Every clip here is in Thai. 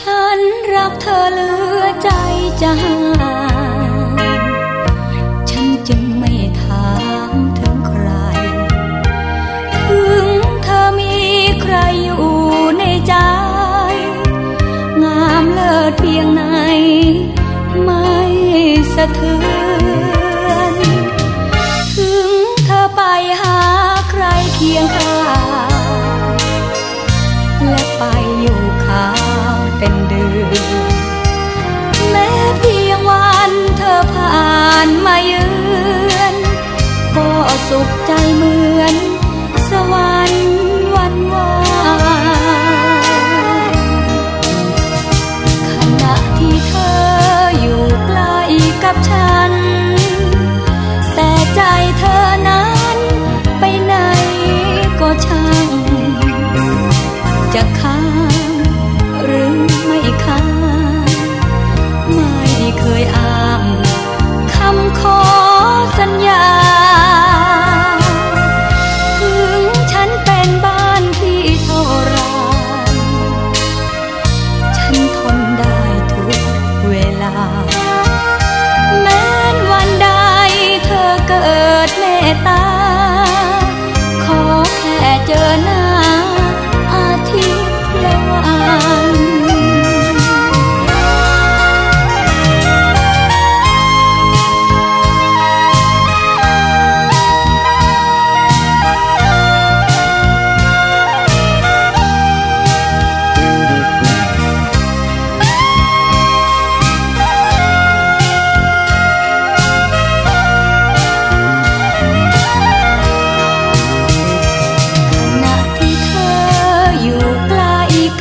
ฉันรักเธอเหลือใจจะหาฉันจึงไม่ถามถึงใคร ถึงเธอมีใครอยู่ในใจ งามเลิศเพียงไหน ไม่สะเทือน ถึงเธอไปหาใครเคียงข้าง เป็นเดือนแม้เพียงวันเธอผ่านมาเยือน ก็สุขใจเหมือน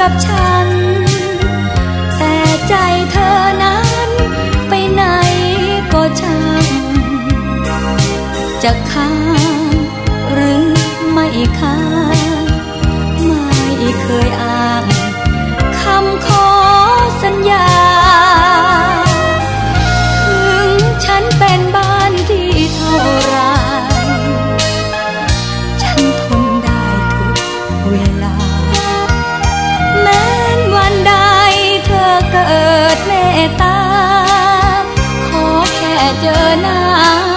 กับฉัน แต่ใจเธอนั้นไปไหนก็ช่างจะค้างหรือไม่ค้างไม่เคยอ้างคำขอ เจอหน้า